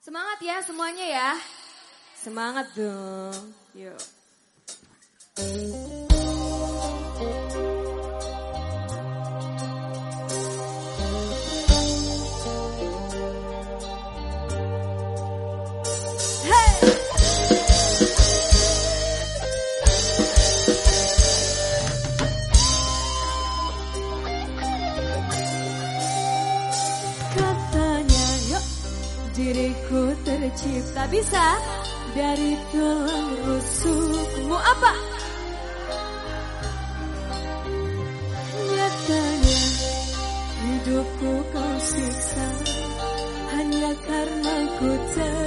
Semangat ya semuanya ya. Semangat dong. Yuk. Tak bisa dari tulang rusukmu apa? Nyatanya hidupku kau siksa hanya karena ku tak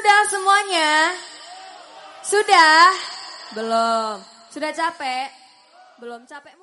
Sudah semuanya? Sudah? Belum. Sudah capek? Belum capek